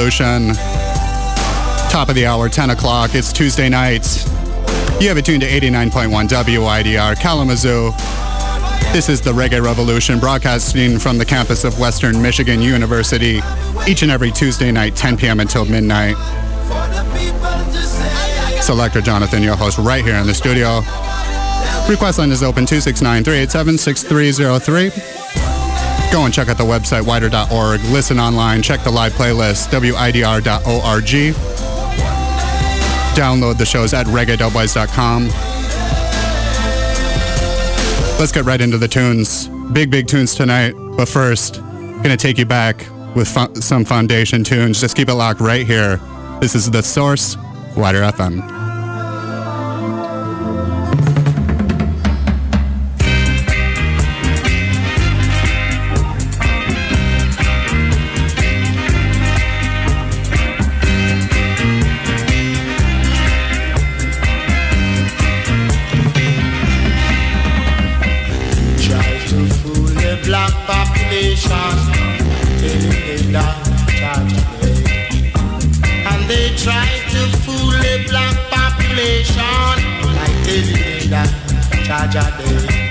Revolution. Top of the hour, 10 o'clock. It's Tuesday night. You have it tuned to 89.1 WIDR Kalamazoo. This is the Reggae Revolution, broadcasting from the campus of Western Michigan University each and every Tuesday night, 10 p.m. until midnight. Selector Jonathon, your host, right here in the studio. Request line is open 269 387 6303. Go and check out the website, widr.org. Listen online. Check the live playlist, widr.org. Download the shows at reggae.wise.com. Let's get right into the tunes. Big, big tunes tonight. But first, gonna take you back with some foundation tunes. Just keep it locked right here. This is The Source, WIDR FM. Jah day.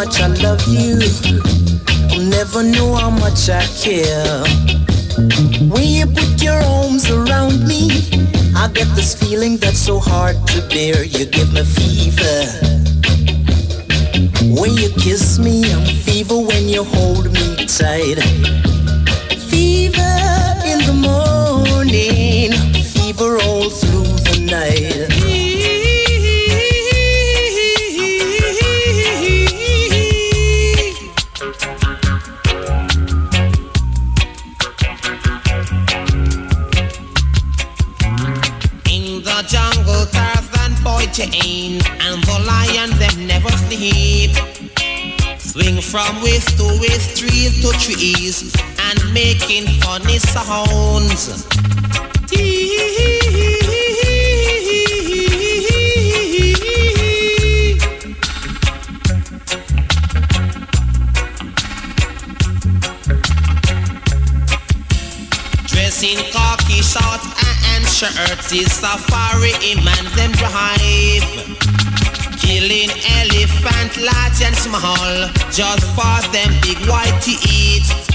Much I love you. I'll never know how much I care. When you put your arms around me, I get this feeling that's so hard to bear. You give me fever. When you kiss me, I'm fever when you hold me tight. Chain and the lion them never sleep. Swing from waist to waist, tree to trees, and making funny sounds. Dressing shirt is safari man them drive. Killing elephant large and small just for them big white to eat.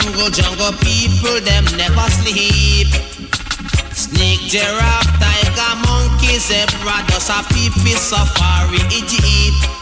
Jungle, jungle people, them never sleep. Snake, giraffe, tiger, monkey, zebra, does a peep, safari, Egypt.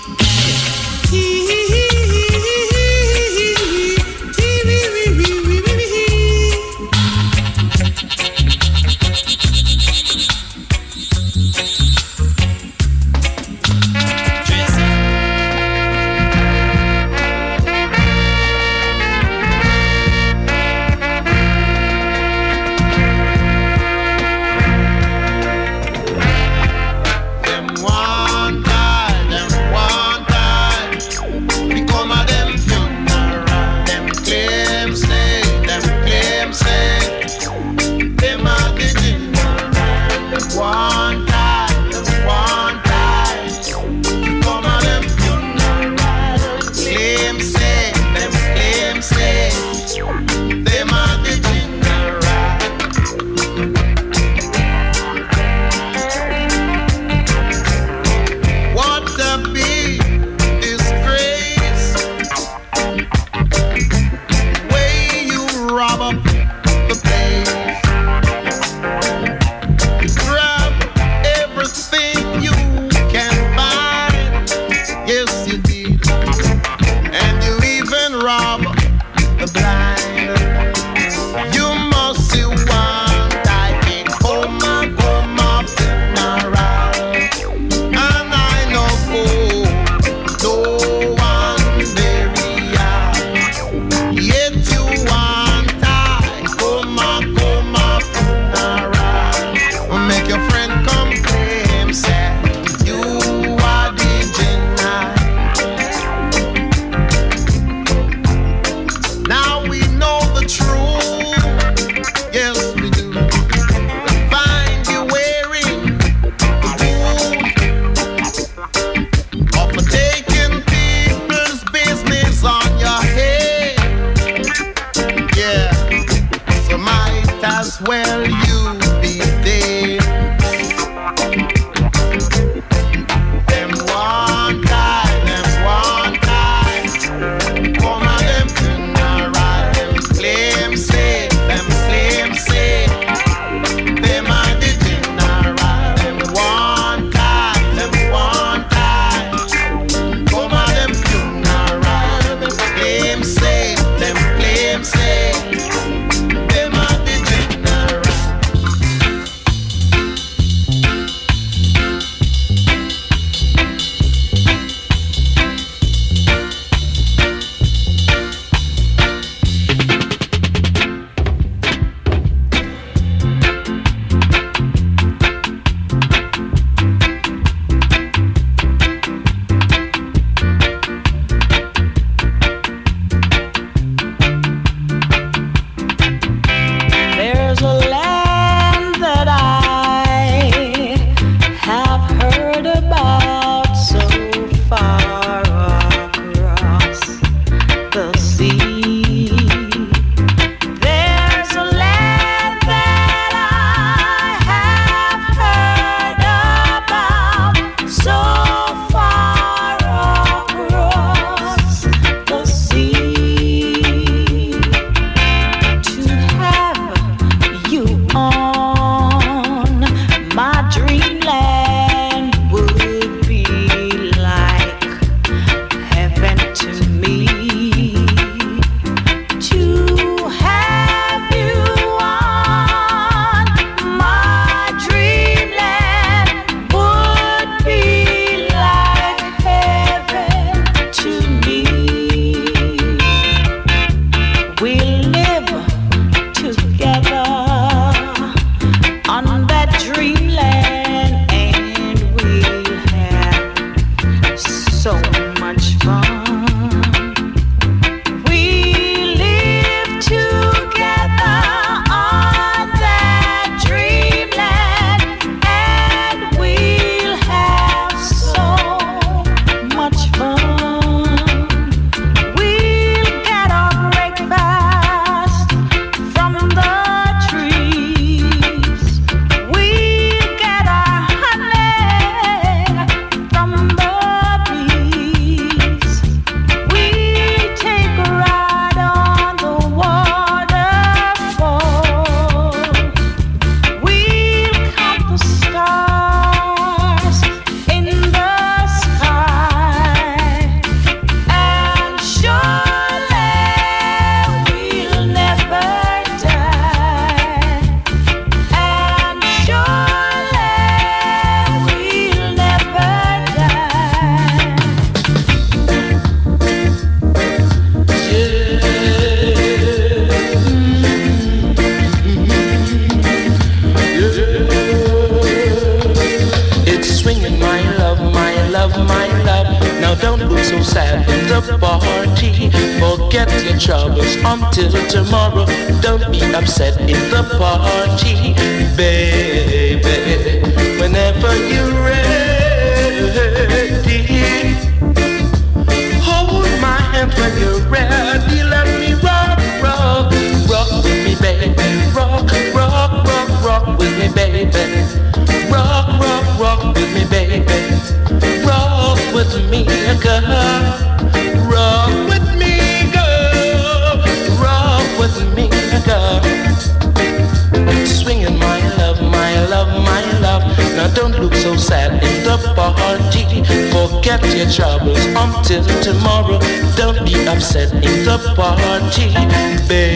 In the party, baby.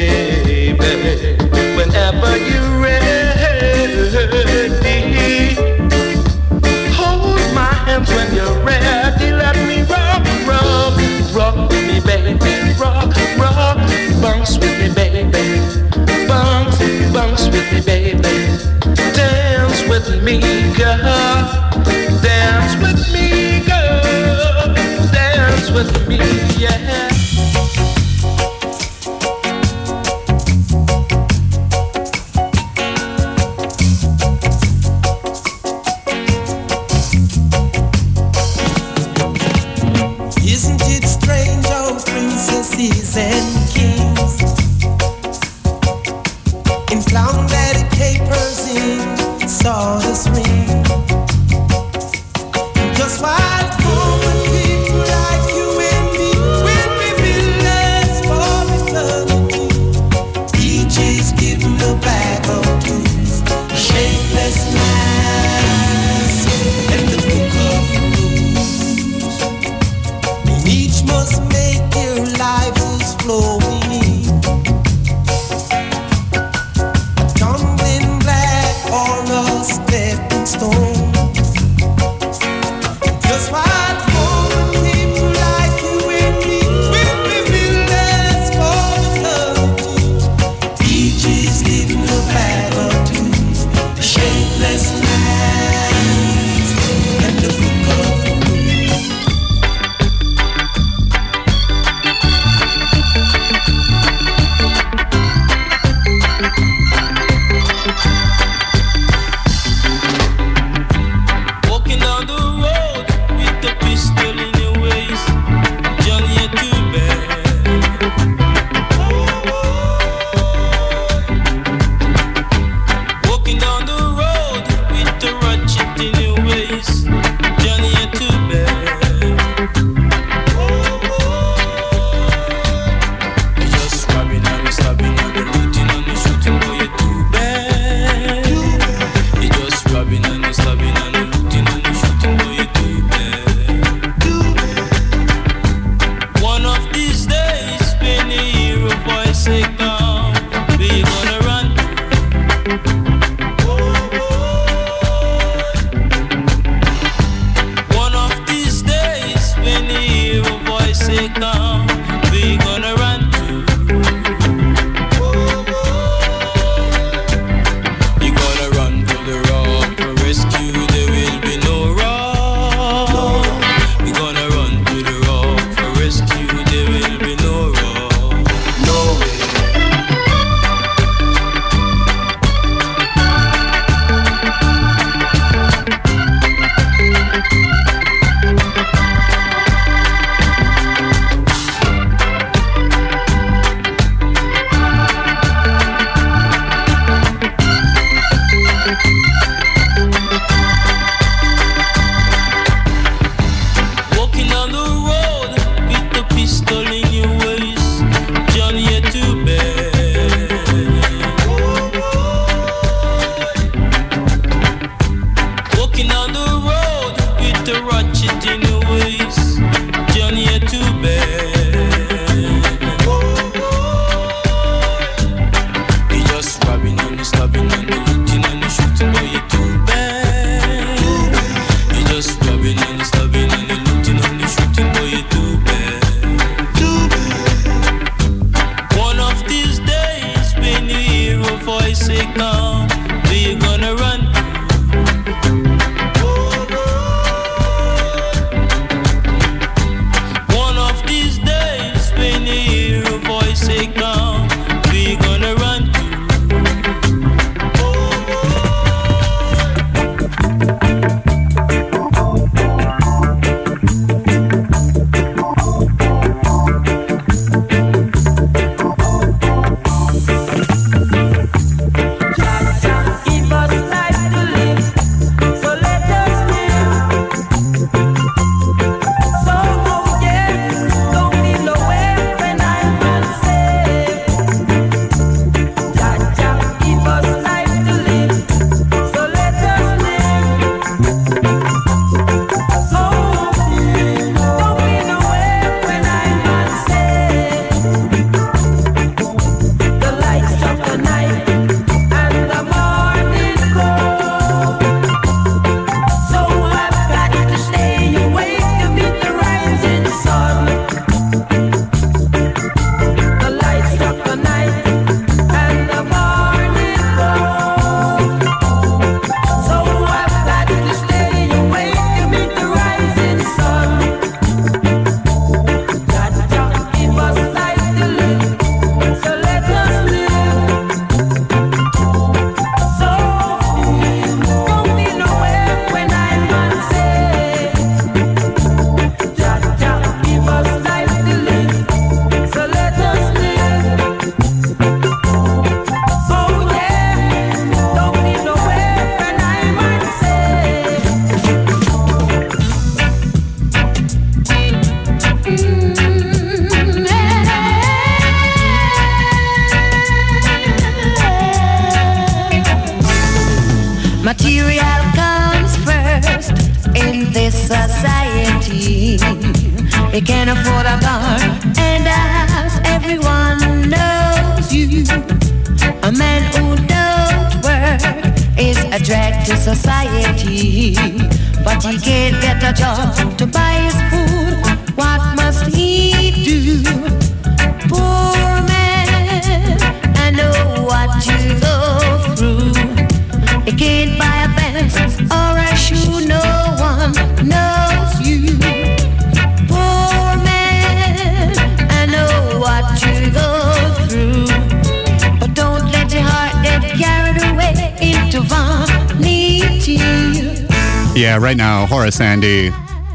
Right now, Horace Andy,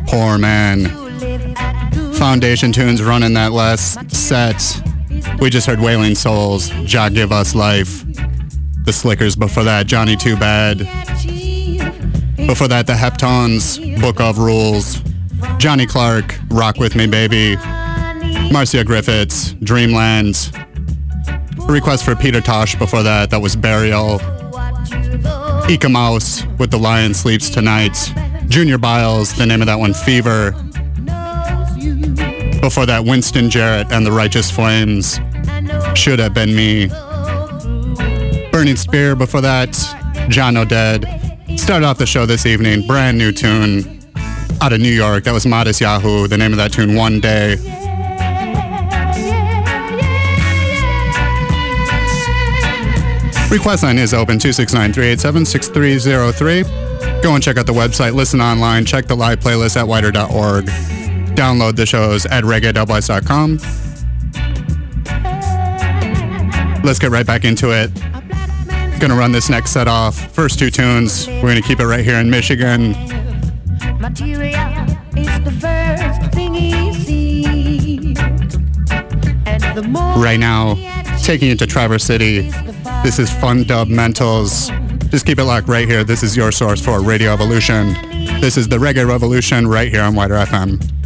poor man. Foundation tunes running that last set. We just heard Wailing Souls, Jah Give Us Life. The Slickers before that, Johnny Too Bad. Before that, the Heptones, Book of Rules. Johnny Clarke, Rock With Me Baby. Marcia Griffiths, Dreamland. Request for Peter Tosh before that, that was Burial. Eek-A-Mouse with The Lion Sleeps Tonight. Junior Byles, the name of that one, Fever. Before that, Winston Jarrett and the Righteous Flames. Should have been me. Burning Spear before that, Jah No Dead. Started off the show this evening, brand new tune out of New York. That was Matisyahu. The name of that tune, One Day. Request line is open 269 387 6303. Go and check out the website, listen online, check the live playlist at widr.org. Download the shows at reggae.com. Let's get right back into it. Gonna run this next set off. First two tunes, we're gonna keep it right here in Michigan. Material is the first thing he sees. And the more Right now, taking it to Traverse City. This is Fundubmentals. Just keep it locked right here. This is your source for Radio Evolution. This is the Reggae Revolution right here on WIDR FM.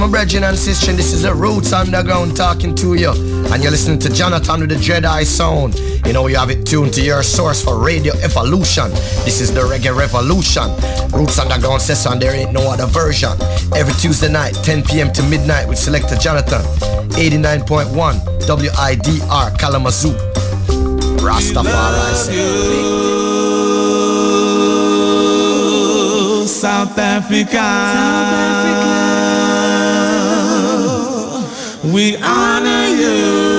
my brethren and sisters, this is the Roots Underground talking to you. And you're listening to Jonathon with the Jedi sound. You know, you have it tuned to your source for Radio Evolution. This is the Reggae Revolution. Roots Underground says, and there ain't no other version. Every Tuesday night, 10 p.m. to midnight with Selector Jonathon. 89.1 WIDR Kalamazoo. Rastafari. South Africa. South Africa. We honor you.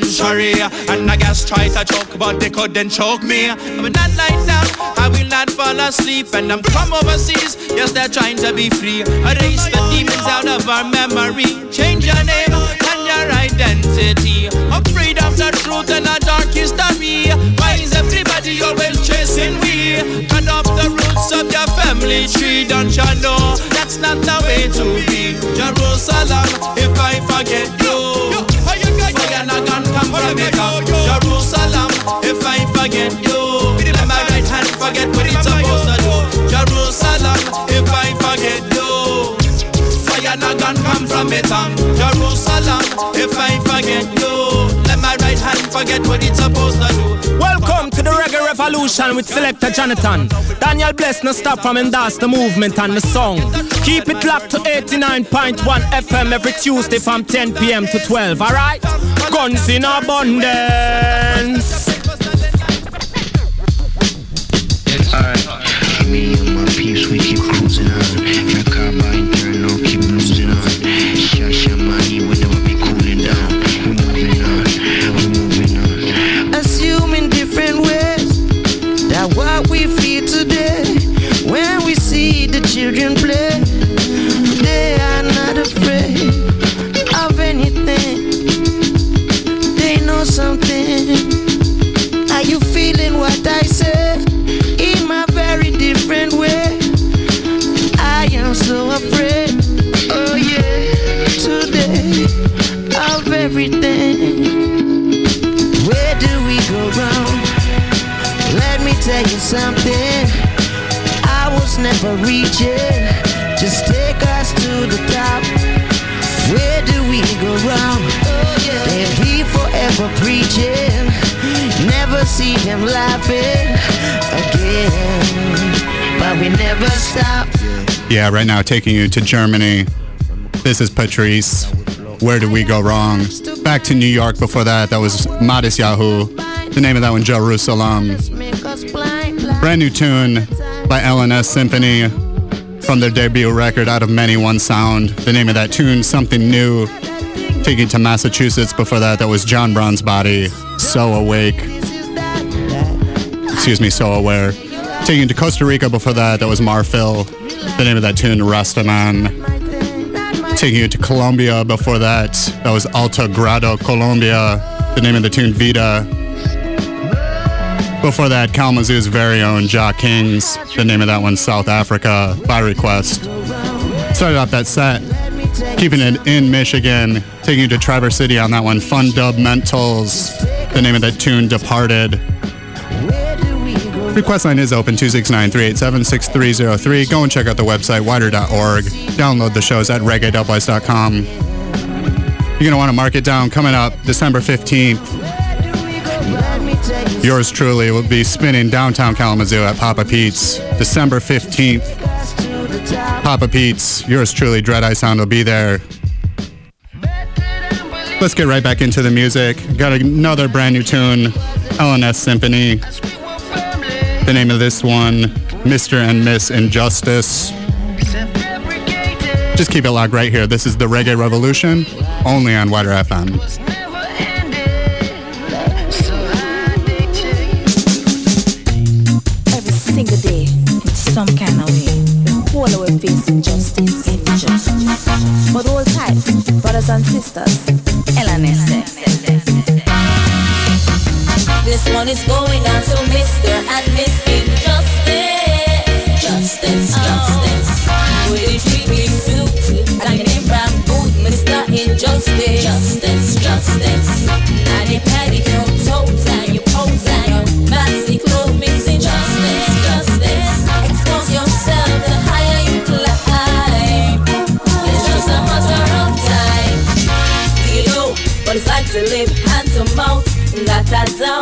Century. And I guess try to choke, but they couldn't choke me. But not like that, I will not fall asleep. And I'm from overseas, yes, they're trying to be free. Erase the demons out of our memory. Change your name and your identity. Afraid of the truth and a dark history. Why is everybody always chasing we? Cut off the roots of your family tree. Don't you know that's not the way to be? Jerusalem, if I forget you, from it on Jerusalem If I forget you Let my right hand forget what it's supposed to do Welcome to the Reggae Revolution with Selector Jonathon. Daniel Bless no stop from endorse the movement and the song. Keep it locked to 89.1 FM every Tuesday from 10 p.m. to 12, alright? Guns in abundance. Alright, me and my peeps, we keep cruising on. Your carbine turn on, keep losing on. Reaching. Just take us to the top. Where do we go wrong? Then we forever preaching. Never see them laughing again. But we never stop. Yeah, right now taking you to Germany. This is Patrice. Where did we go wrong? Back to New York before that. That was Matisyahu. The name of that one, Jerusalem. Brand new tune by LNS Symphony from their debut record, Out of Many One Sound. The name of that tune, Something New. Taking to Massachusetts before that. That was John Brown's Body. So Awake. Excuse me, So Aware. Taking to Costa Rica before that. That was Marfil. The name of that tune, Rastaman taking to Colombia before that. That was Alto Grado, Colombia. The name of the tune, Vida. Before that, Kalamazoo's very own Jah Kings. The name of that one, South Africa, by request. Started off that set, keeping it in Michigan. Taking you to Traverse City on that one, Fundubmentals. The name of that tune, Departed. Request line is open 269-387-6303. Go and check out the website widr.org. Download the shows at reggae.wise.com. You're going to want to mark it down coming up December 15th. Yours truly will be spinning downtown Kalamazoo at Papa Pete's December 15th. Papa Pete's, yours truly, Dread Eye Sound will be there. Let's get right back into the music. Got another brand new tune, LNS Symphony. The name of this one, Mr. and Miss Injustice. Just keep it locked right here. This is the Reggae Revolution, only on WIDR FM. Face injustice. Injustice. But all tight, brothers and sisters, LNS. This one is going out to Mr. and Miss Injustice. Justice, oh. justice. Will you treat me suit? Like them brown boot, Mr. Injustice. Justice, justice. Now they your toes to live hand to mouth. Doubt, doubt. Do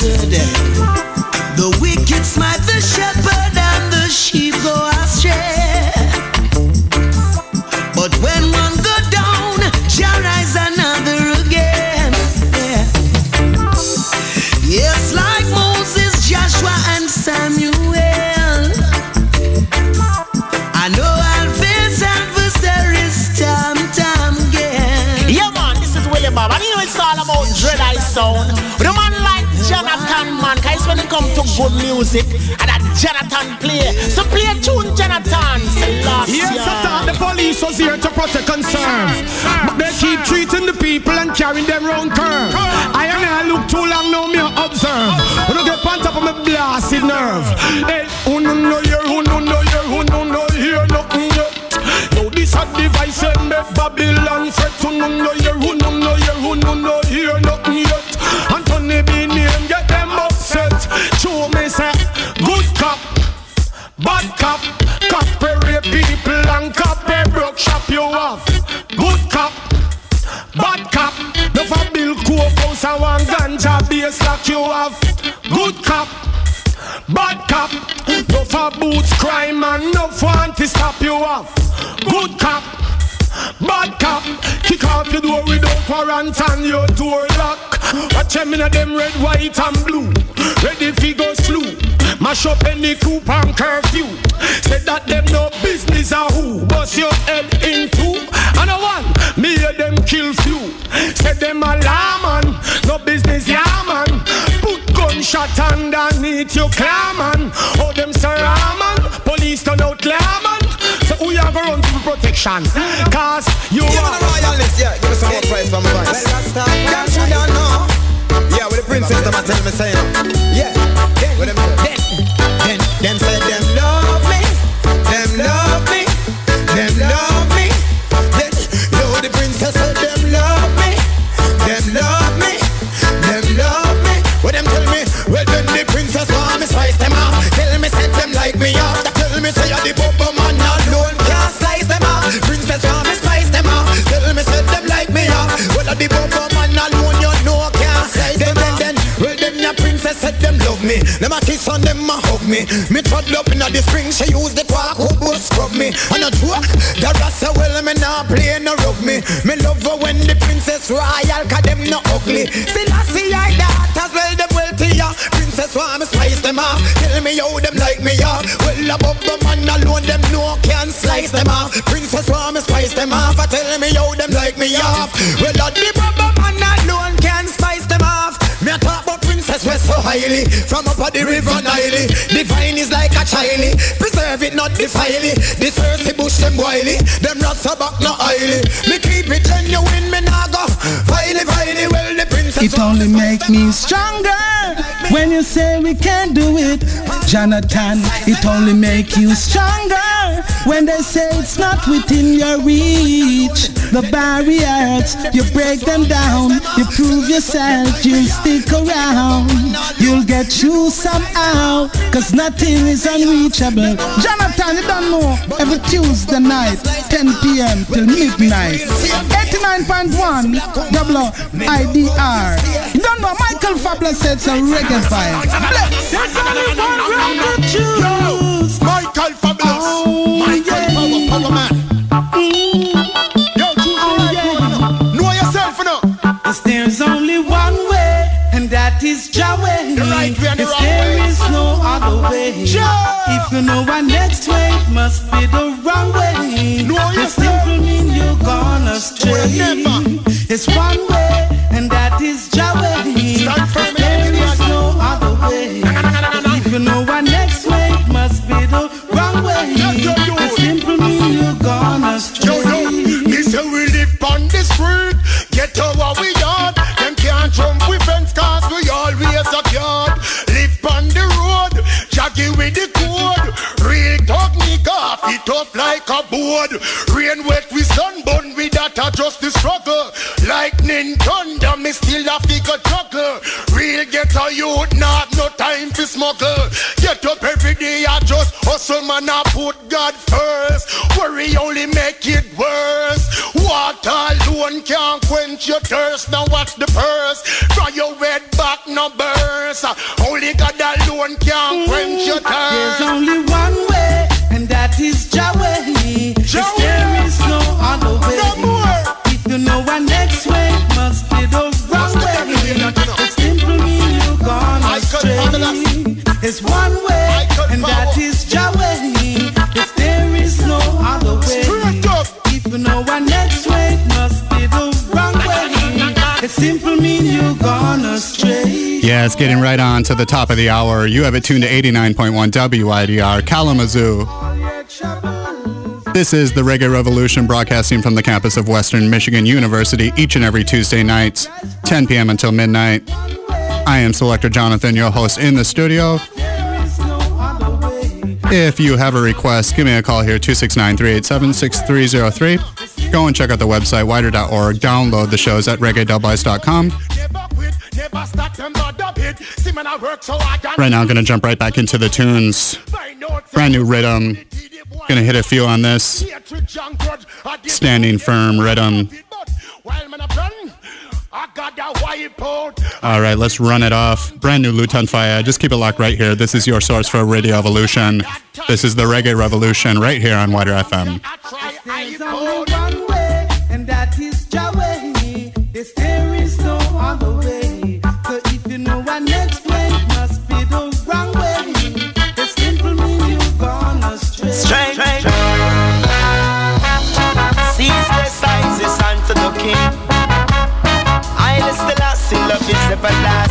good day. music and that Jonathon play. So play tune, Jonathon. Yes, Satan, the police was here to protect concerns. But they keep treating the people and carrying them wrong curve. I ain't I look too long now, me observe. When I get pants up on my blasted nerve. Hey, who no know here, who no know here, who no know here, nothing yet. No, this a device, make Babylon set. who no know here, Base like you have. Good cop, bad cop. No for boots crime and no for anti-stop you have. Good cop, bad cop. Kick off your door without warrant and your door lock. Watch them in a them red, white and blue. Ready fi go slew. Mash up any coupon curfew. Say that them no business a who. Bust your head in two. And a one, me hear them kill few. Say them alive. shot underneath you claman. Oh, them saraman. Police turn out claman. So who you gonna run for protection? Cause you yeah, are. a royalist. Yeah, give me some more praise for my boy. Well, should I know? Yeah, with the princess, I'ma tell me saying. Yeah, yeah, with them. Them a kiss on them a hug me. Me toddle up inna the spring. She use the quark hook to scrub me. And a joke. The rasta well me nah play no rug me. Me love her when the princess royal. Cause them no ugly. See, I see I that as well them wealthier. Princess want me spice them off. Tell me how them like me off. Well above the man alone them no can slice them off. Princess want me spice them off. I tell me how them like me off. Well the bubble highly From up at the river Nile. Divine is like a chiley Preserve it, not defile it. This earthy bush them boily Them rasta back no oily. Me keep it genuine, me nah go. Viley, viley, well the princess It only make me stronger when you say we can't do it, Jonathon. It only make you stronger when they say it's not within your reach. The barriers, you break them down. You prove yourself, you stick around. You'll get through somehow, cause nothing is unreachable. Jonathon, you don't know. Every Tuesday night, 10 p.m. till midnight. 89.1 WIDR. You don't know, Michael Fabler said it's a reggae There's only one to choose. Michael Fabulous. Oh, Michael Power, Power Man. Yo, choose the right one. Know yourself, you know. There's only one way, and that is Yahweh. The right way and the wrong there way. is no other way. If you know our next way, it must be the wrong way. Know the simple mean you're gone astray. Well. It's one way, Lightning thunder, me still a figure juggle. Real get a youth, not no time to smuggle. Get up every day, I just hustle man, I put God first. Worry only make it worse. Water alone can't quench your thirst. Now watch the purse. Draw your head back, no burst. Only God alone can quench your There's thirst. only way, it must be the wrong way. definition of that, you know? It's simple mean you've gone astray. It's one way, and that power. is Yahweh. If there is no other way, Straight up. if you know our next way, it must be the wrong way. It's simple mean you've gone astray. Yeah, it's getting right on to the top of the hour. You have it tuned to 89.1 WIDR Kalamazoo. This is the Reggae Revolution broadcasting from the campus of Western Michigan University each and every Tuesday nights, 10 p.m. until midnight. I am Selector Jonathon, your host in the studio. If you have a request, give me a call here, 269-387-6303. Go and check out the website, widr.org. Download the shows at reggae.com. Right now, I'm going to jump right back into the tunes. Brand new rhythm. Gonna hit a few on this. Standing firm wipe out. All right, let's run it off. Brand new Lutan Fyah. Just keep it locked right here. This is your source for Radio Evolution. This is the Reggae Revolution right here on WIDR FM. There is no other way. So if you know love is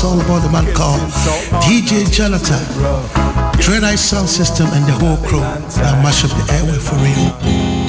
soul about the man called DJ Jonathon, Dread Eye Sound System, and the whole crew that mash up the airway for real.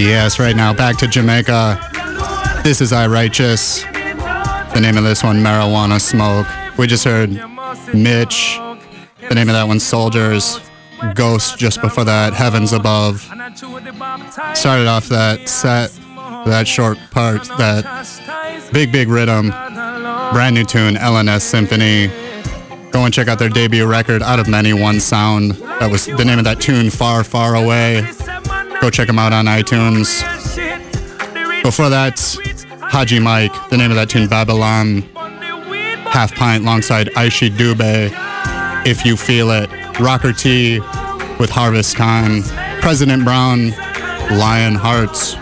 Yes, right now, back to Jamaica. This is I Righteous. The name of this one, Marijuana Smoke. We just heard Mitch. The name of that one, Soldiers. Ghost just before that, Heavens Above. Started off that set, that short part, that big, big rhythm. Brand new tune, L&S Symfhoney. Go and check out their debut record, Out of Many One Sound. That was the name of that tune, Far, Far Away. Go check them out on iTunes. Before that, Haji Mike, the name of that tune, Babylon. Half Pint alongside Ishi Dube, If You Feel It. Rocker T with Harvest Time. Prezident Brown, Lion Hearts.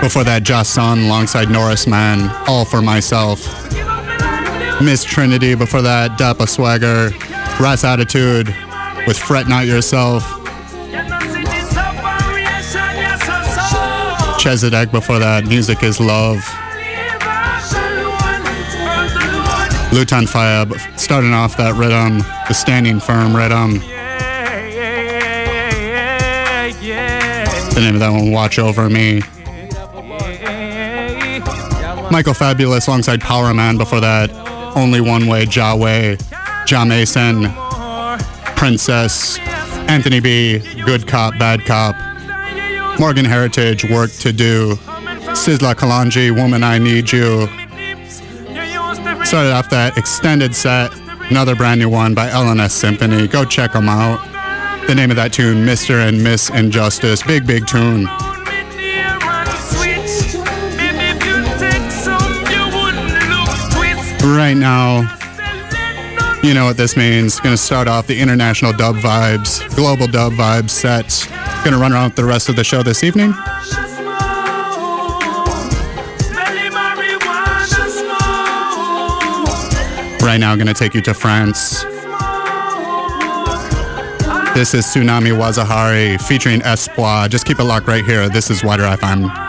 Before that, Jah Sun alongside Norris Man, All For Myself. Miss Triniti, before that, Dappa Swagger, Ras Attitude with Fret Not Yourself. Chezidek before that, Music is Love. Lutan Fyah starting off that rhythm, the standing firm rhythm. The name of that one, Watch Over Me. Michael Fabulous alongside Power Man before that, Only One Way, Jaway, Jah Mason, Princess, Anthony B, Good Cop, Bad Cop, Morgan Heritage, Work to Do, Sizzla Kalonji, Woman I Need You. Started off that extended set another brand new one by L&S Symfhoney. Go check them out. The name of that tune, Mr. and Miss Injustice. Big, big tune. Right now, you know what this means. Gonna start off the international dub vibes, global dub vibes set. Gonna run around the rest of the show this evening. Right now, I'm gonna take you to France. This is Tsunami Wazahari featuring Espoir. Just keep it locked right here. This is WIDR FM.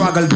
Struggle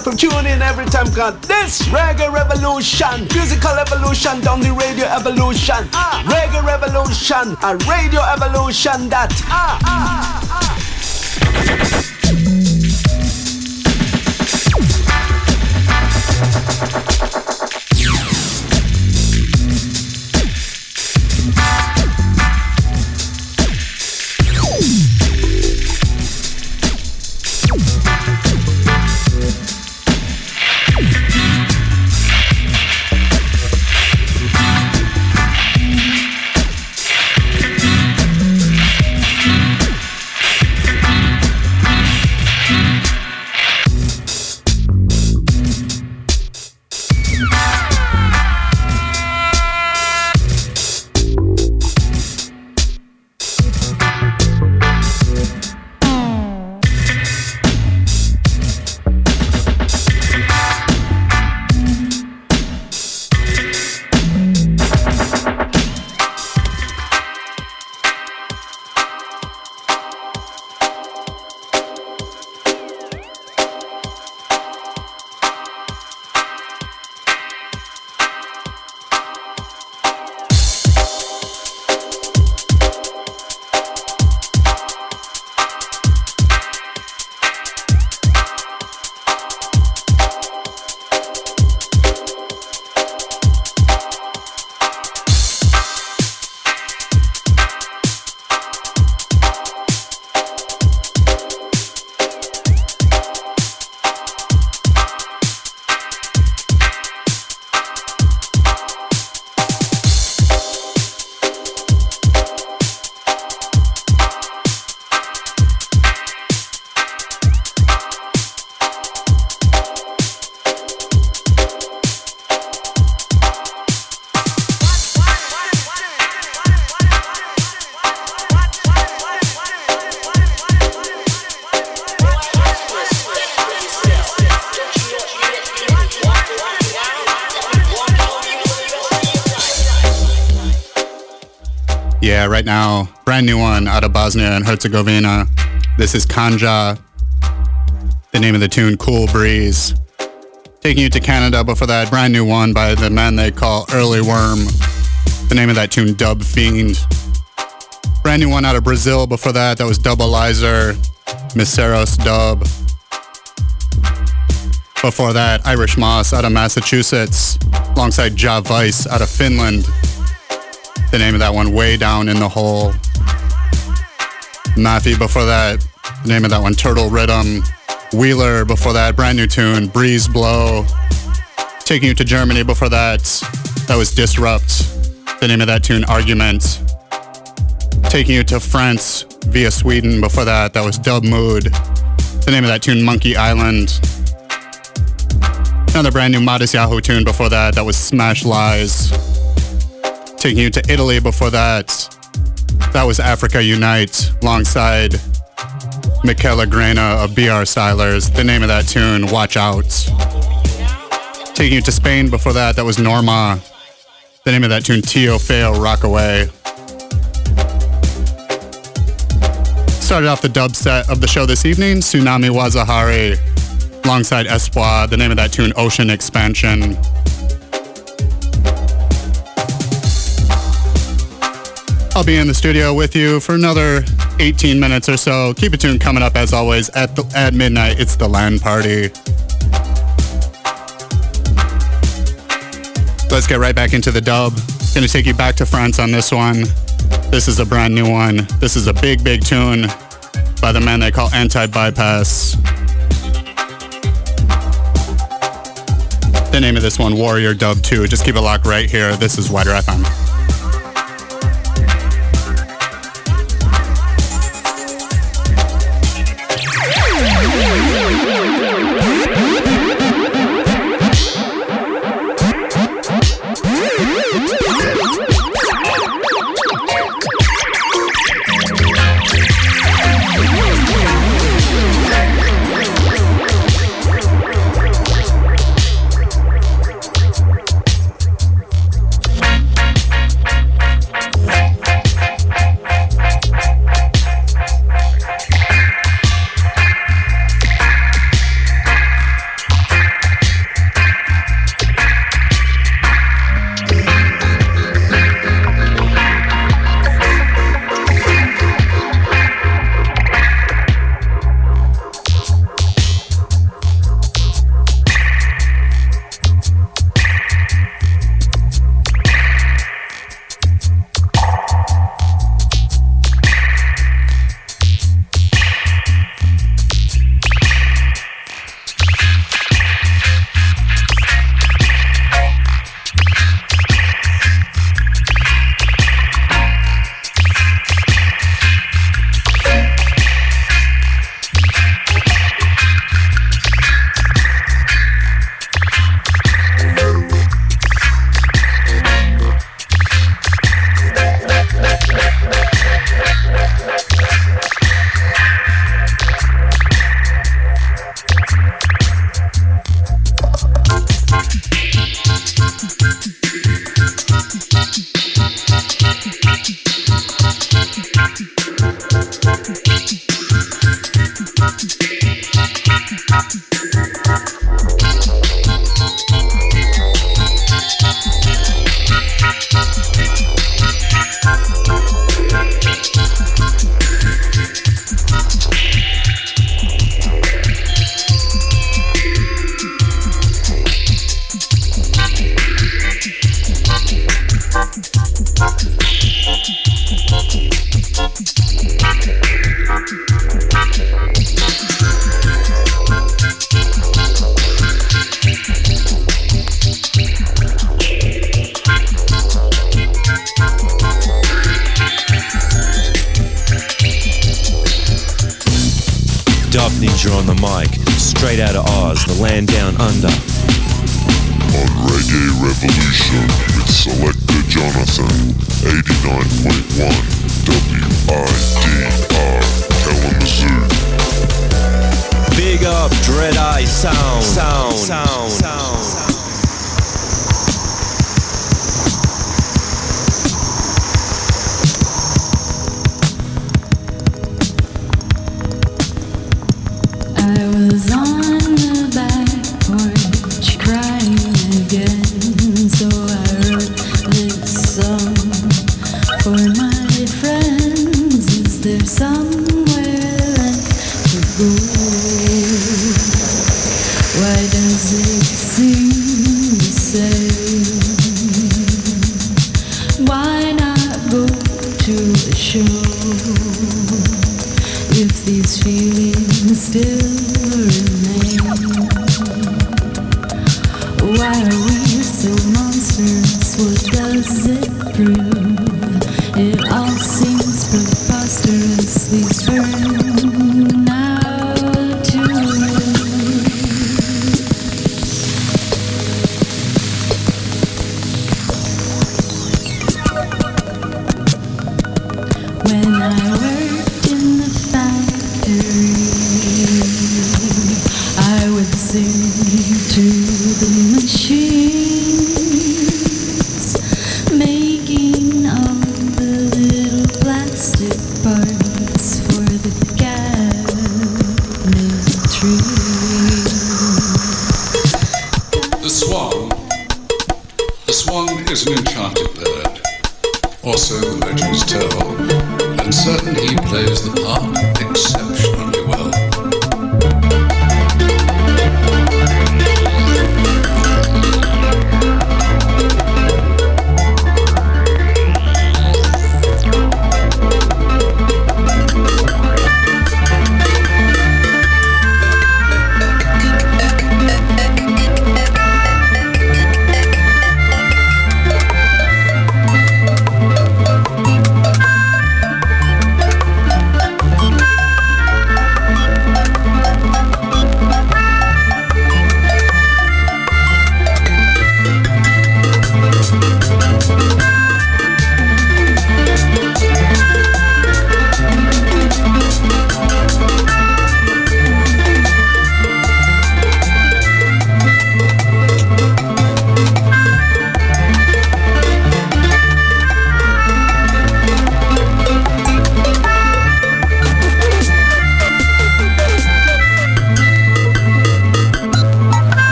you tune in every time. Cause this reggae revolution, musical evolution, down the radio evolution. Ah. Reggae revolution, a radio evolution that. Ah, ah, ah, ah. Brand new one out of Bosnia and Herzegovina. This is Kanja. The name of the tune, Cool Breeze. Taking you to Canada before that, brand new one by the man they call Early Worm. The name of that tune, Dub Fiend. Brand new one out of Brazil before that, that was Doublizer, Miseros Dub. Before that, Irish Moss out of Massachusetts, alongside Ja Vice out of Finland. The name of that one, Way Down in the Hole. Mafi before that, name of that one, Turtle Rhythm. Wheeler before that, brand new tune, Breeze Blow. Taking you to Germany before that, that was Disrupt. The name of that tune, Argument. Taking you to France via Sweden before that, that was Dub Mood. The name of that tune, Monkey Island. Another brand new Matisyahu tune before that, that was Smash Lies. Taking you to Italy before that, that was Africa Unite alongside Michaela Grena of BR Stylers. The name of that tune, Watch Out. Taking you to Spain before that, that was Norma. The name of that tune, Tio Fail Rockaway. Started off the dub set of the show this evening, Tsunami Wazahari, alongside Espoir. The name of that tune, Ocean Expansion. I'll be in the studio with you for another 18 minutes or so. Keep it tuned coming up as always at the, at midnight. It's the LAN party. Let's get right back into the dub. Gonna take you back to France on this one. This is a brand new one. This is a big, big tune by the man they call Anti Bypass. The name of this one, Warrior Dub 2. Just keep it locked right here. This is WIDR FM.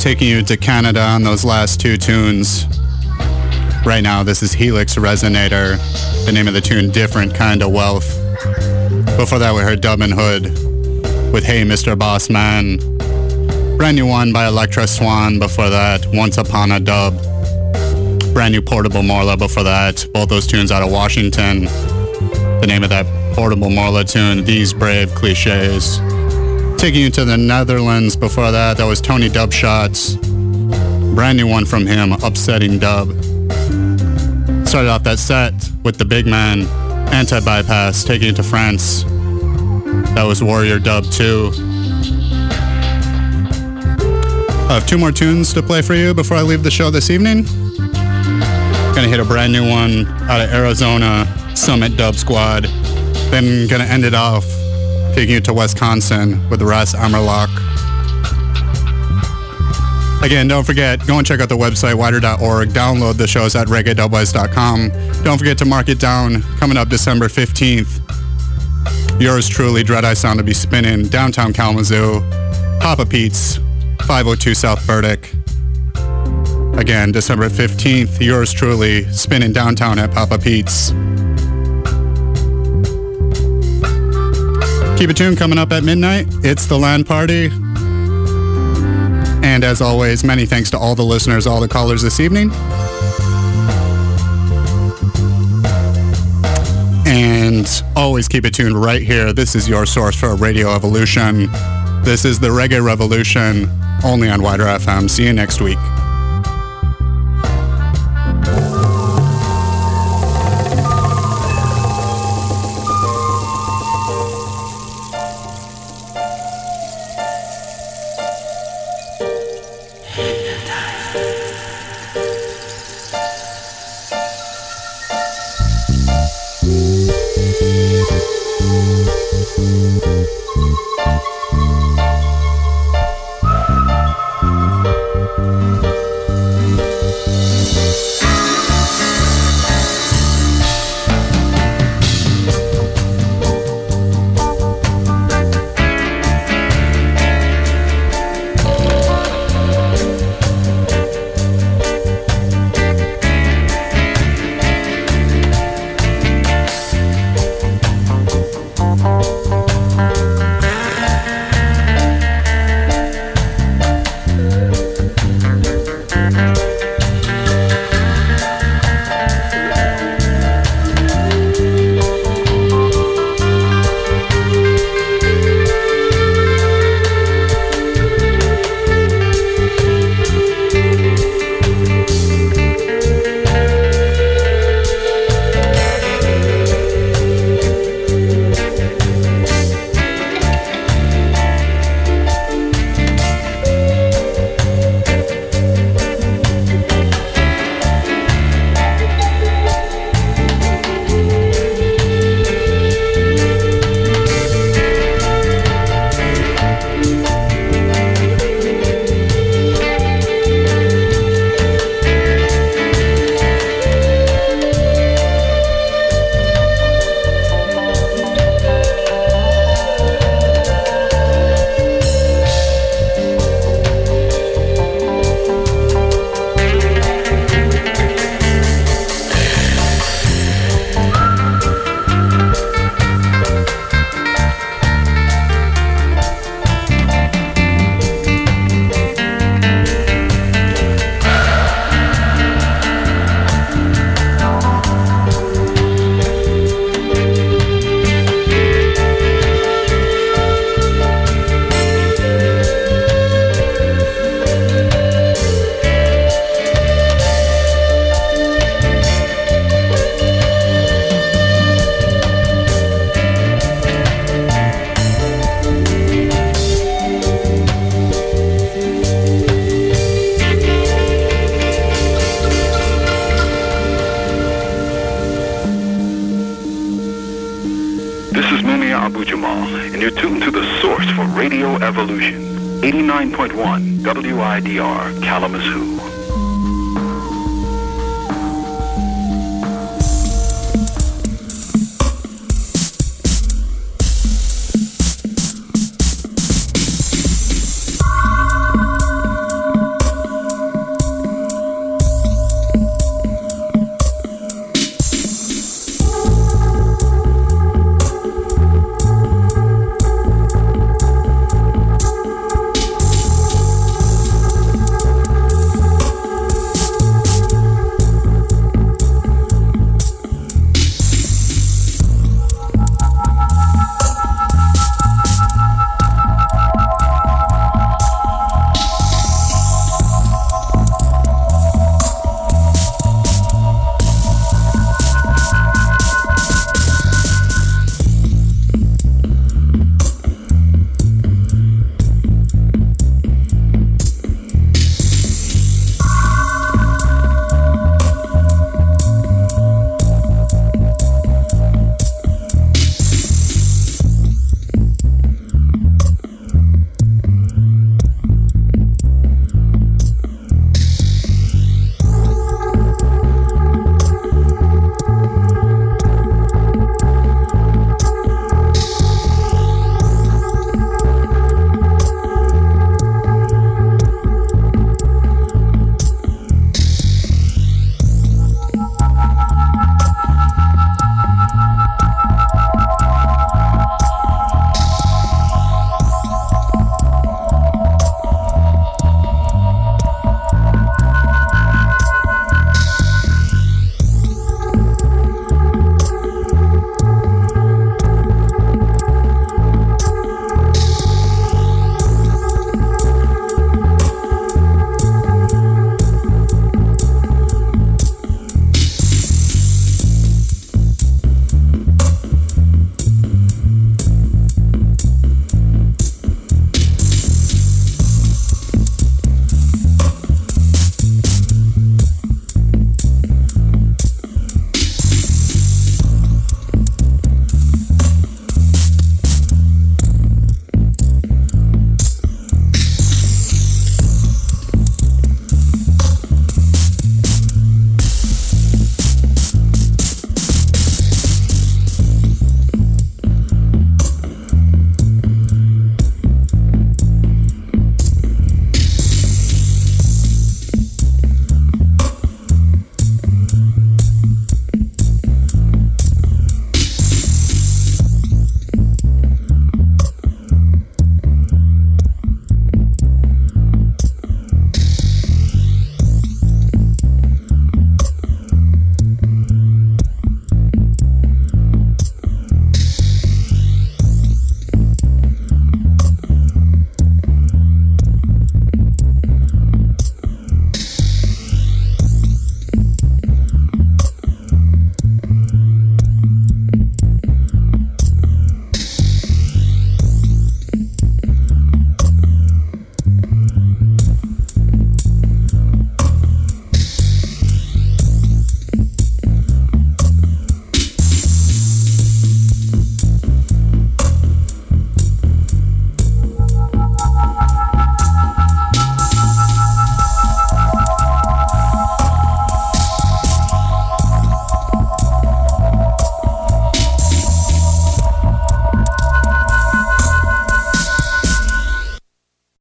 Taking you to Canada on those last two tunes. Right now, this is Helix Resonator. The name of the tune, Different Kind of Wealth. Before that, we heard Dublin Hood with Hey Mr. Boss Man. Brand new one by Electra Swan before that, Once Upon a Dub. Brand new Portable Morla before that. Both those tunes out of Washington. The name of that Portable Morla tune, These Brave Cliches. Taking you to the Netherlands before that, that was Tony Dubshots. Brand new one from him, Upsetting Dub. Started off that set with the big man, Anti Bypass, taking you to France. That was Warrior Dub 2. I have two more tunes to play for you before I leave the show this evening. Gonna hit a brand new one out of Arizona, Summit Dub Squad. Then gonna end it off taking you to Wisconsin with Russ Amerlock. Again, don't forget, go and check out the website, widr.org. Download the shows at reggae.wise.com. Don't forget to mark it down. Coming up December 15th, yours truly, Dread Eye Sound to be spinning downtown Kalamazoo. Papa Pete's, 502 South Burdick. Again, December 15th, yours truly, spinning downtown at Papa Pete's. Keep it tuned coming up at midnight. It's the land party. And as always, many thanks to all the listeners, all the callers this evening. And always keep it tuned right here. This is your source for Radio Evolution. This is the Reggae Revolution, only on WIDR FM. See you next week.